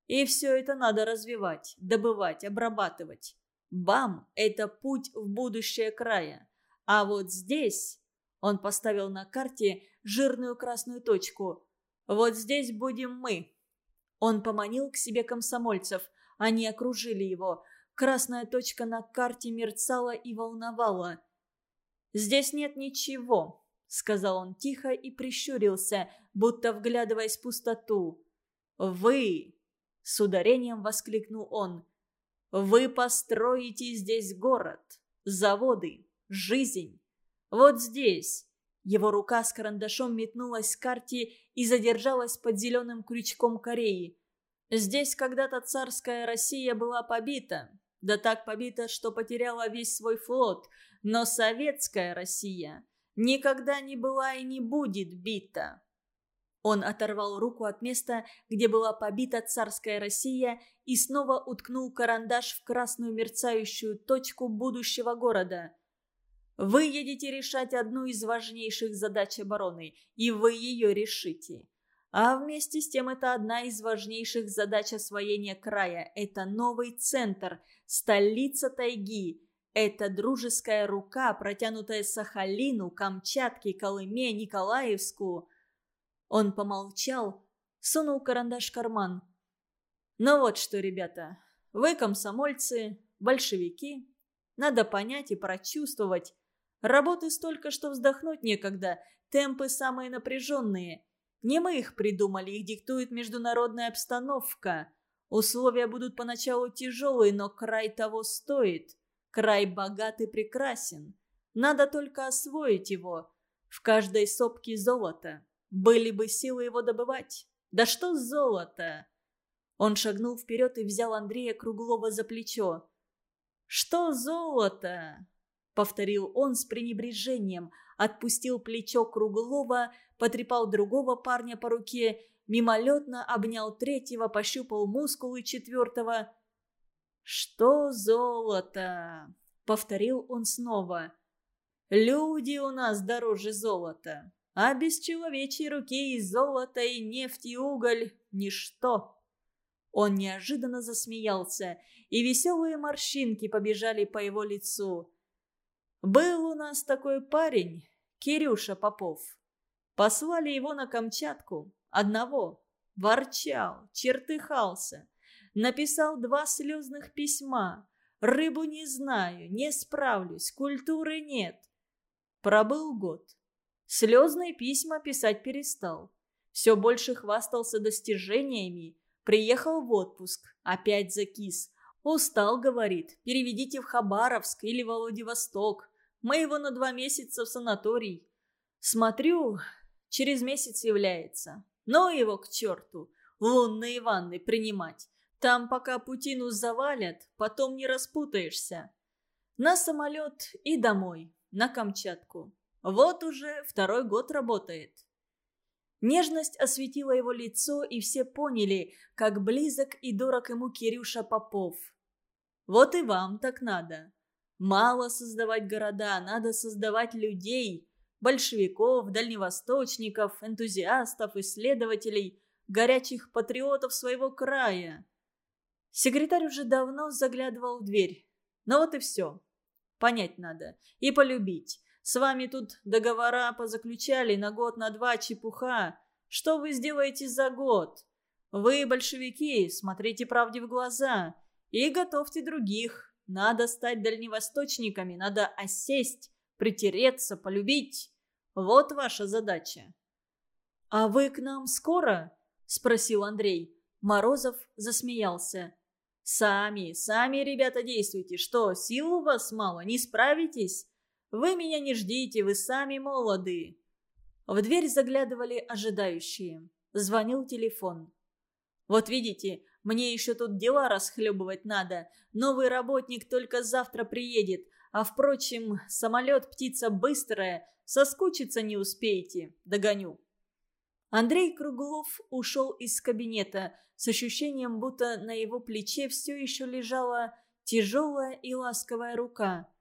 И все это надо развивать, добывать, обрабатывать. Бам – это путь в будущее края. А вот здесь он поставил на карте жирную красную точку. Вот здесь будем мы. Он поманил к себе комсомольцев. Они окружили его – Красная точка на карте мерцала и волновала. «Здесь нет ничего», — сказал он тихо и прищурился, будто вглядываясь в пустоту. «Вы!» — с ударением воскликнул он. «Вы построите здесь город, заводы, жизнь. Вот здесь. Его рука с карандашом метнулась к карте и задержалась под зеленым крючком Кореи. Здесь когда-то царская Россия была побита. Да так побита, что потеряла весь свой флот. Но советская Россия никогда не была и не будет бита. Он оторвал руку от места, где была побита царская Россия, и снова уткнул карандаш в красную мерцающую точку будущего города. Вы едете решать одну из важнейших задач обороны, и вы ее решите. А вместе с тем это одна из важнейших задач освоения края. Это новый центр, столица тайги. Это дружеская рука, протянутая Сахалину, Камчатке, Колыме, Николаевску. Он помолчал, сунул карандаш в карман. Ну вот что, ребята, вы комсомольцы, большевики. Надо понять и прочувствовать. Работы столько, что вздохнуть некогда. Темпы самые напряженные. Не мы их придумали, их диктует международная обстановка. Условия будут поначалу тяжелые, но край того стоит. Край богат и прекрасен. Надо только освоить его. В каждой сопке золото. Были бы силы его добывать. Да что золото? Он шагнул вперед и взял Андрея Круглова за плечо. «Что золото?» — повторил он с пренебрежением, отпустил плечо Круглова, потрепал другого парня по руке, мимолетно обнял третьего, пощупал мускулы четвертого. «Что золото?» — повторил он снова. «Люди у нас дороже золота, а без человечьей руки и золото, и нефть, и уголь — ничто». Он неожиданно засмеялся, и веселые морщинки побежали по его лицу. «Был у нас такой парень, Кирюша Попов. Послали его на Камчатку, одного. Ворчал, чертыхался. Написал два слезных письма. Рыбу не знаю, не справлюсь, культуры нет. Пробыл год. Слезные письма писать перестал. Все больше хвастался достижениями. Приехал в отпуск, опять закис. Устал, говорит, переведите в Хабаровск или во Владивосток. Мы его на два месяца в санаторий. Смотрю, через месяц является. Но его к черту, лунные ванны принимать. Там пока путину завалят, потом не распутаешься. На самолет и домой, на Камчатку. Вот уже второй год работает. Нежность осветила его лицо, и все поняли, как близок и дорог ему Кирюша Попов. Вот и вам так надо. Мало создавать города, надо создавать людей, большевиков, дальневосточников, энтузиастов, исследователей, горячих патриотов своего края. Секретарь уже давно заглядывал в дверь. Но вот и все. Понять надо. И полюбить. С вами тут договора позаключали на год, на два, чепуха. Что вы сделаете за год? Вы, большевики, смотрите правде в глаза и готовьте других. Надо стать дальневосточниками, надо осесть, притереться, полюбить. Вот ваша задача. «А вы к нам скоро?» – спросил Андрей. Морозов засмеялся. «Сами, сами, ребята, действуйте. Что, сил у вас мало, не справитесь? Вы меня не ждите, вы сами молоды». В дверь заглядывали ожидающие. Звонил телефон. «Вот видите, мне еще тут дела расхлебывать надо. Новый работник только завтра приедет. А, впрочем, самолет птица быстрая. Соскучиться не успеете. Догоню». Андрей Круглов ушел из кабинета с ощущением, будто на его плече все еще лежала тяжелая и ласковая рука.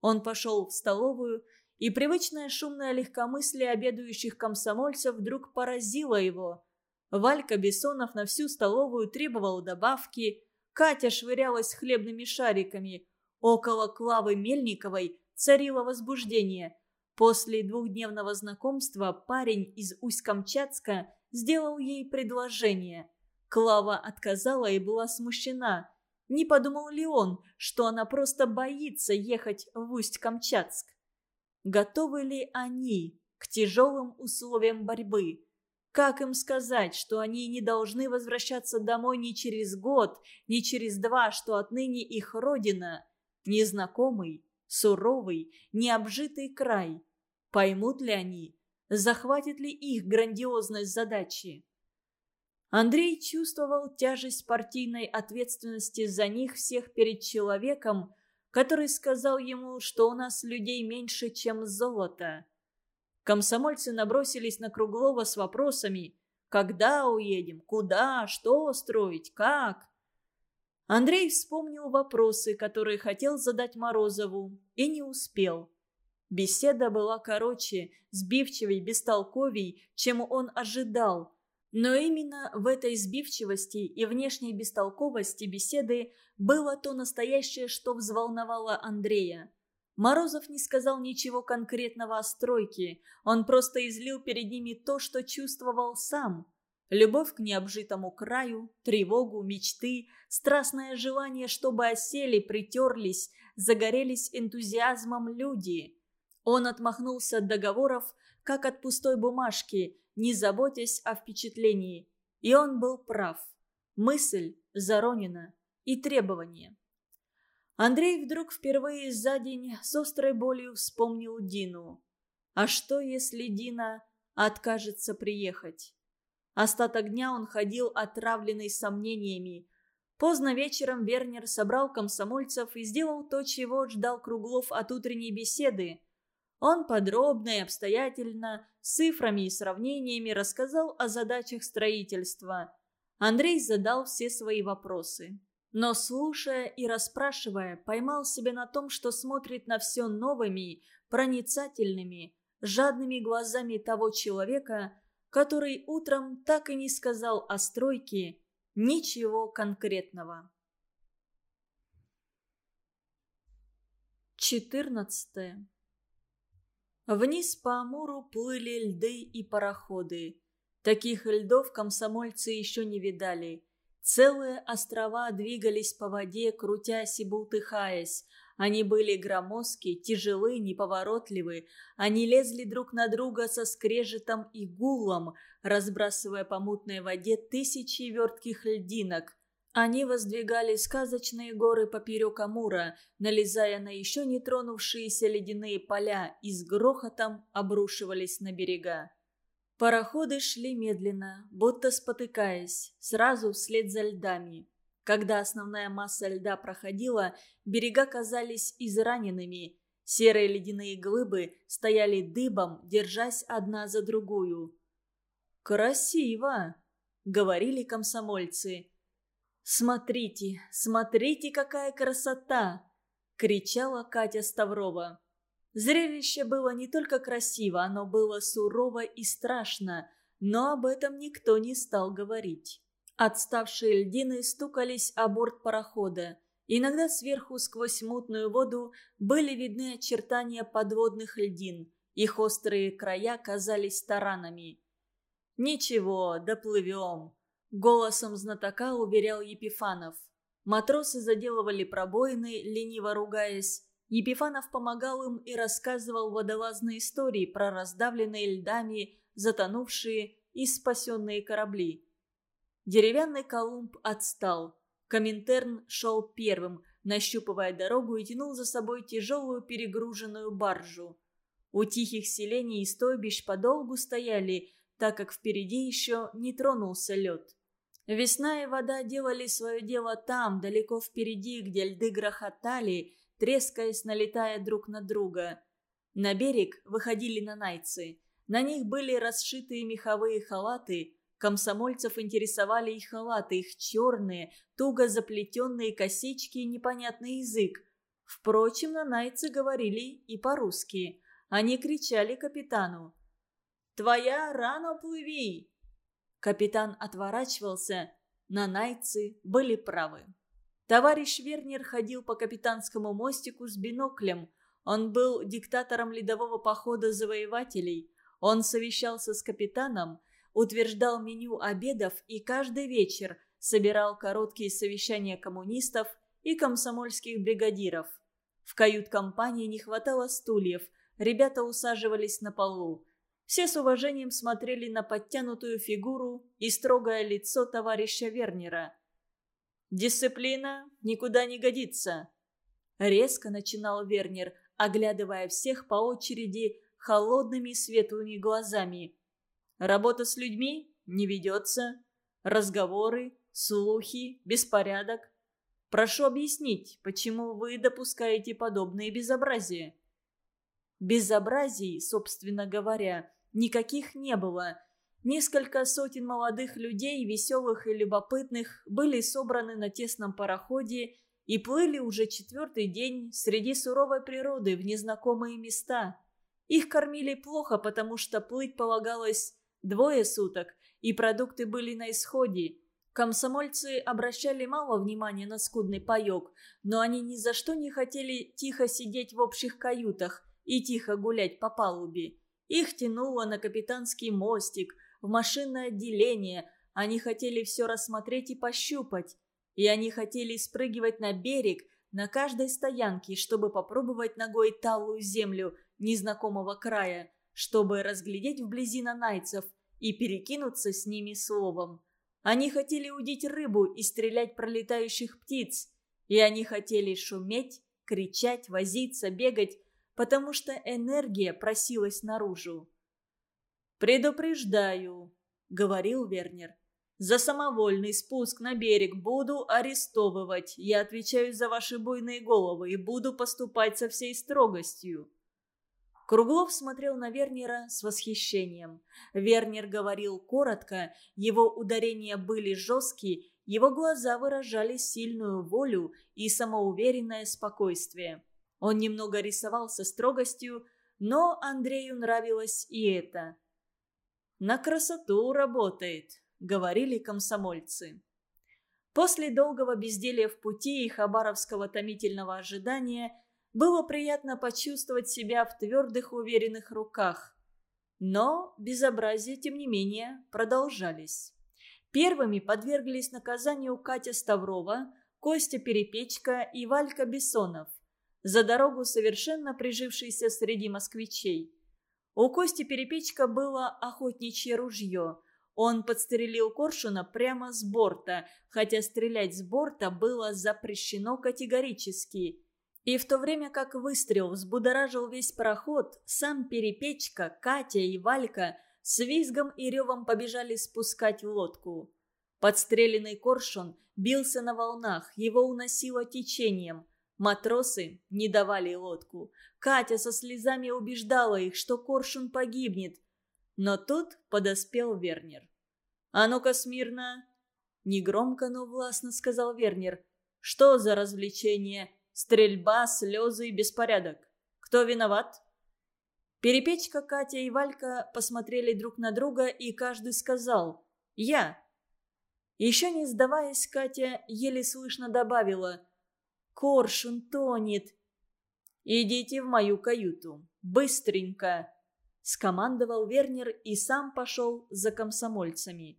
Он пошел в столовую, и привычное шумное легкомыслие обедающих комсомольцев вдруг поразило его – Валька Бессонов на всю столовую требовал добавки. Катя швырялась хлебными шариками. Около Клавы Мельниковой царило возбуждение. После двухдневного знакомства парень из Усть-Камчатска сделал ей предложение. Клава отказала и была смущена. Не подумал ли он, что она просто боится ехать в Усть-Камчатск? Готовы ли они к тяжелым условиям борьбы? Как им сказать, что они не должны возвращаться домой ни через год, ни через два, что отныне их родина – незнакомый, суровый, необжитый край? Поймут ли они? Захватит ли их грандиозность задачи? Андрей чувствовал тяжесть партийной ответственности за них всех перед человеком, который сказал ему, что у нас людей меньше, чем золото. Комсомольцы набросились на Круглова с вопросами «Когда уедем? Куда? Что строить? Как?» Андрей вспомнил вопросы, которые хотел задать Морозову, и не успел. Беседа была короче, сбивчивей, бестолковей, чем он ожидал. Но именно в этой сбивчивости и внешней бестолковости беседы было то настоящее, что взволновало Андрея. Морозов не сказал ничего конкретного о стройке, он просто излил перед ними то, что чувствовал сам. Любовь к необжитому краю, тревогу, мечты, страстное желание, чтобы осели, притерлись, загорелись энтузиазмом люди. Он отмахнулся от договоров, как от пустой бумажки, не заботясь о впечатлении. И он был прав. Мысль заронена и требование. Андрей вдруг впервые за день с острой болью вспомнил Дину. А что, если Дина откажется приехать? Остаток дня он ходил отравленный сомнениями. Поздно вечером Вернер собрал комсомольцев и сделал то, чего ждал Круглов от утренней беседы. Он подробно и обстоятельно, с цифрами и сравнениями рассказал о задачах строительства. Андрей задал все свои вопросы. Но, слушая и расспрашивая, поймал себя на том, что смотрит на все новыми, проницательными, жадными глазами того человека, который утром так и не сказал о стройке ничего конкретного. 14. Вниз по Амуру плыли льды и пароходы. Таких льдов комсомольцы еще не видали. Целые острова двигались по воде, крутясь и бултыхаясь. Они были громоздки, тяжелы, неповоротливы. Они лезли друг на друга со скрежетом и гулом, разбрасывая по мутной воде тысячи вертких льдинок. Они воздвигали сказочные горы поперек Амура, налезая на еще не тронувшиеся ледяные поля и с грохотом обрушивались на берега. Пароходы шли медленно, будто спотыкаясь, сразу вслед за льдами. Когда основная масса льда проходила, берега казались израненными. Серые ледяные глыбы стояли дыбом, держась одна за другую. «Красиво!» — говорили комсомольцы. «Смотрите, смотрите, какая красота!» — кричала Катя Ставрова. Зрелище было не только красиво, оно было сурово и страшно, но об этом никто не стал говорить. Отставшие льдины стукались о борт парохода. Иногда сверху сквозь мутную воду были видны очертания подводных льдин. Их острые края казались таранами. «Ничего, доплывем», — голосом знатока уверял Епифанов. Матросы заделывали пробоины, лениво ругаясь. Епифанов помогал им и рассказывал водолазные истории про раздавленные льдами, затонувшие и спасенные корабли. Деревянный Колумб отстал. Коминтерн шел первым, нащупывая дорогу и тянул за собой тяжелую перегруженную баржу. У тихих селений и стойбищ подолгу стояли, так как впереди еще не тронулся лед. Весна и вода делали свое дело там, далеко впереди, где льды грохотали, трескаясь, налетая друг на друга. На берег выходили нанайцы. На них были расшитые меховые халаты. Комсомольцев интересовали их халаты, их черные, туго заплетенные косички и непонятный язык. Впрочем, нанайцы говорили и по-русски. Они кричали капитану. «Твоя рано плыви!» Капитан отворачивался. Нанайцы были правы. Товарищ Вернер ходил по капитанскому мостику с биноклем. Он был диктатором ледового похода завоевателей. Он совещался с капитаном, утверждал меню обедов и каждый вечер собирал короткие совещания коммунистов и комсомольских бригадиров. В кают-компании не хватало стульев, ребята усаживались на полу. Все с уважением смотрели на подтянутую фигуру и строгое лицо товарища Вернера – «Дисциплина никуда не годится!» Резко начинал Вернер, оглядывая всех по очереди, холодными светлыми глазами. Работа с людьми не ведется. Разговоры, слухи, беспорядок. Прошу объяснить, почему вы допускаете подобные безобразия. Безобразий, собственно говоря, никаких не было. Несколько сотен молодых людей, веселых и любопытных, были собраны на тесном пароходе и плыли уже четвертый день среди суровой природы в незнакомые места. Их кормили плохо, потому что плыть полагалось двое суток, и продукты были на исходе. Комсомольцы обращали мало внимания на скудный паек, но они ни за что не хотели тихо сидеть в общих каютах и тихо гулять по палубе. Их тянуло на капитанский мостик, в машинное отделение. Они хотели все рассмотреть и пощупать. И они хотели спрыгивать на берег на каждой стоянке, чтобы попробовать ногой талую землю незнакомого края, чтобы разглядеть вблизи нанайцев и перекинуться с ними словом. Они хотели удить рыбу и стрелять пролетающих птиц. И они хотели шуметь, кричать, возиться, бегать, потому что энергия просилась наружу. «Предупреждаю», — говорил Вернер. «За самовольный спуск на берег буду арестовывать. Я отвечаю за ваши буйные головы и буду поступать со всей строгостью». Круглов смотрел на Вернера с восхищением. Вернер говорил коротко, его ударения были жесткие, его глаза выражали сильную волю и самоуверенное спокойствие. Он немного рисовал со строгостью, но Андрею нравилось и это. «На красоту работает», — говорили комсомольцы. После долгого безделия в пути и хабаровского томительного ожидания было приятно почувствовать себя в твердых уверенных руках. Но безобразия, тем не менее, продолжались. Первыми подверглись наказанию Катя Ставрова, Костя Перепечка и Валька Бессонов. За дорогу совершенно прижившийся среди москвичей. У Кости Перепечка было охотничье ружье. Он подстрелил коршуна прямо с борта, хотя стрелять с борта было запрещено категорически – и в то время как выстрел взбудоражил весь пароход, сам Перепечка, Катя и Валька с визгом и ревом побежали спускать лодку. Подстреленный коршун бился на волнах, его уносило течением. Матросы не давали лодку. Катя со слезами убеждала их, что коршун погибнет. Но тут подоспел Вернер. «А ну-ка смирно!» Негромко, но властно сказал Вернер. «Что за развлечение? Стрельба, слезы и беспорядок. Кто виноват?» Перепечка, Катя и Валька посмотрели друг на друга, и каждый сказал «Я». Еще не сдаваясь, Катя еле слышно добавила «Коршун тонет». «Идите в мою каюту. Быстренько!» Скомандовал Вернер и сам пошел за комсомольцами.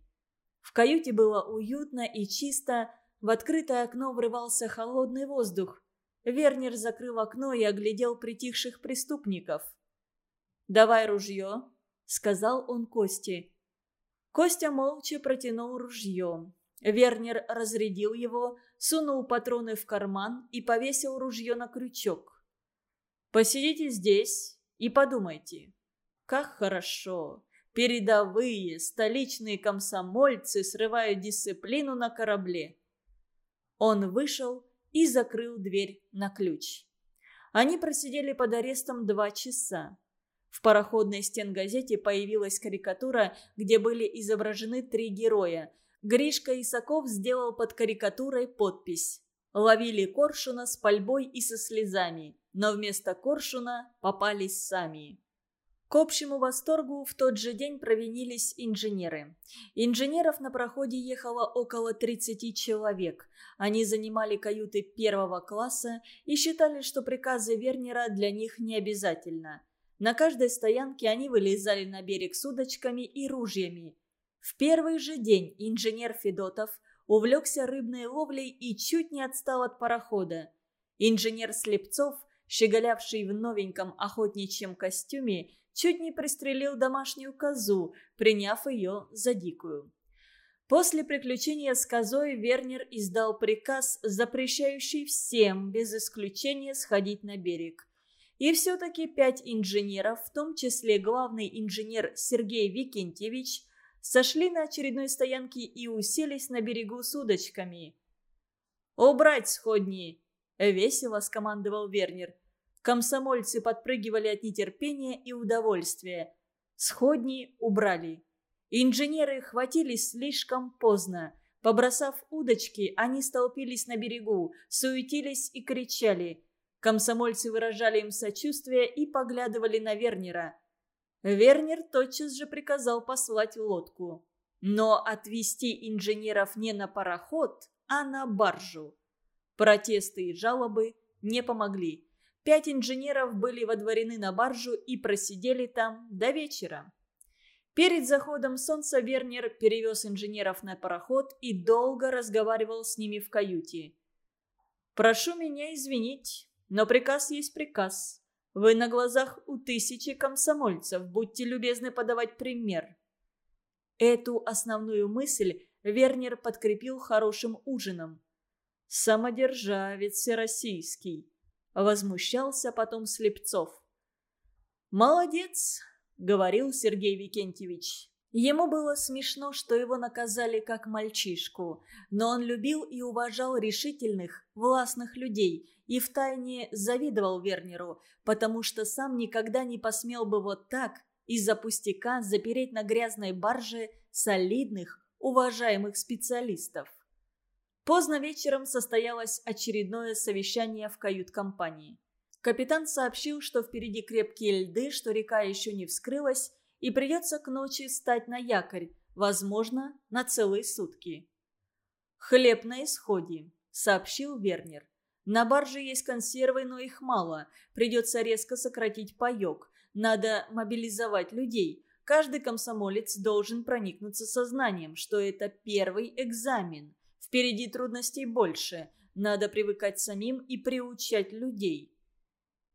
В каюте было уютно и чисто, в открытое окно врывался холодный воздух. Вернер закрыл окно и оглядел притихших преступников. «Давай ружье», — сказал он Косте. Костя молча протянул ружье. Вернер разрядил его, сунул патроны в карман и повесил ружье на крючок. «Посидите здесь и подумайте. Как хорошо. Передовые столичные комсомольцы срывают дисциплину на корабле». Он вышел и закрыл дверь на ключ. Они просидели под арестом два часа. В пароходной стенгазете появилась карикатура, где были изображены три героя. Гришка Исаков сделал под карикатурой подпись «Ловили коршуна с пальбой и со слезами, но вместо коршуна попались сами». К общему восторгу в тот же день провинились инженеры. Инженеров на проходе ехало около 30 человек. Они занимали каюты первого класса и считали, что приказы Вернера для них не обязательно. На каждой стоянке они вылезали на берег с удочками и ружьями. В первый же день инженер Федотов увлекся рыбной ловлей и чуть не отстал от парохода. Инженер Слепцов, щеголявший в новеньком охотничьем костюме, чуть не пристрелил домашнюю козу, приняв ее за дикую. После приключения с козой Вернер издал приказ, запрещающий всем, без исключения, сходить на берег. И все-таки пять инженеров, в том числе главный инженер Сергей Викентьевич, сошли на очередной стоянке и уселись на берегу с удочками. «Убрать сходни!» — весело скомандовал Вернер. Комсомольцы подпрыгивали от нетерпения и удовольствия. Сходни убрали. Инженеры хватились слишком поздно. Побросав удочки, они столпились на берегу, суетились и кричали. Комсомольцы выражали им сочувствие и поглядывали на Вернера. Вернер тотчас же приказал послать лодку. Но отвезти инженеров не на пароход, а на баржу. Протесты и жалобы не помогли. Пять инженеров были водворены на баржу и просидели там до вечера. Перед заходом солнца Вернер перевез инженеров на пароход и долго разговаривал с ними в каюте. «Прошу меня извинить, но приказ есть приказ. Вы на глазах у тысячи комсомольцев, будьте любезны подавать пример». Эту основную мысль Вернер подкрепил хорошим ужином. «Самодержавец всероссийский», Возмущался потом Слепцов. «Молодец», — говорил Сергей Викентьевич. Ему было смешно, что его наказали как мальчишку, но он любил и уважал решительных, властных людей и втайне завидовал Вернеру, потому что сам никогда не посмел бы вот так из-за пустяка запереть на грязной барже солидных, уважаемых специалистов. Поздно вечером состоялось очередное совещание в кают-компании. Капитан сообщил, что впереди крепкие льды, что река еще не вскрылась, и придется к ночи стать на якорь, возможно, на целые сутки. «Хлеб на исходе», — сообщил Вернер. «На барже есть консервы, но их мало. Придется резко сократить паек. Надо мобилизовать людей. Каждый комсомолец должен проникнуться сознанием, что это первый экзамен. Впереди трудностей больше. Надо привыкать самим и приучать людей.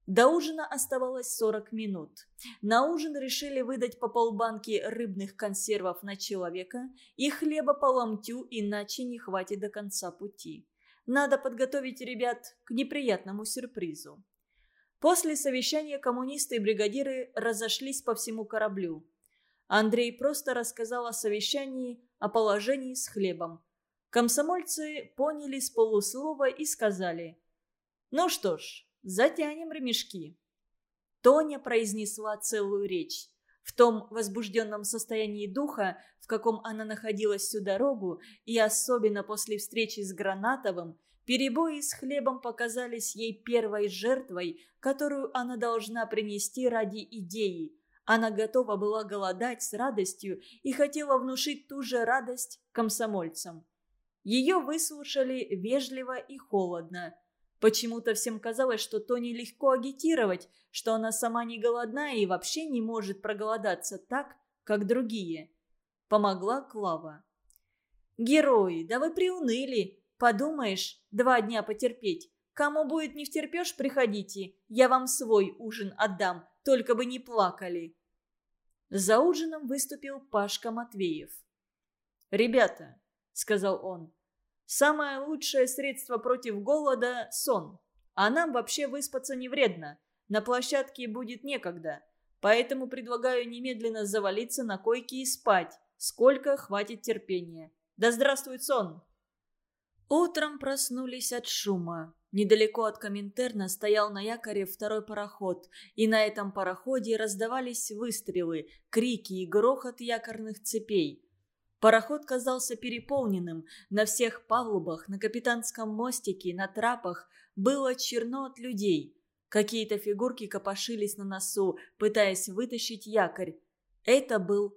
До ужина оставалось 40 минут. На ужин решили выдать по полбанки рыбных консервов на человека и хлеба по ломтю, иначе не хватит до конца пути. Надо подготовить ребят к неприятному сюрпризу. После совещания коммунисты и бригадиры разошлись по всему кораблю. Андрей просто рассказал о совещании, о положении с хлебом. Комсомольцы поняли с полуслова и сказали «Ну что ж, затянем ремешки». Тоня произнесла целую речь. В том возбужденном состоянии духа, в каком она находилась всю дорогу, и особенно после встречи с Гранатовым, перебои с хлебом показались ей первой жертвой, которую она должна принести ради идеи. Она готова была голодать с радостью и хотела внушить ту же радость комсомольцам. Ее выслушали вежливо и холодно. Почему-то всем казалось, что Тони легко агитировать, что она сама не голодная и вообще не может проголодаться так, как другие. Помогла Клава. «Герои, да вы приуныли. Подумаешь, два дня потерпеть. Кому будет не втерпешь, приходите. Я вам свой ужин отдам, только бы не плакали». За ужином выступил Пашка Матвеев. «Ребята, сказал он. «Самое лучшее средство против голода – сон. А нам вообще выспаться не вредно. На площадке будет некогда. Поэтому предлагаю немедленно завалиться на койке и спать, сколько хватит терпения. Да здравствует сон!» Утром проснулись от шума. Недалеко от Коминтерна стоял на якоре второй пароход, и на этом пароходе раздавались выстрелы, крики и грохот якорных цепей. Пароход казался переполненным. На всех палубах, на капитанском мостике, на трапах было черно от людей. Какие-то фигурки копошились на носу, пытаясь вытащить якорь. Это был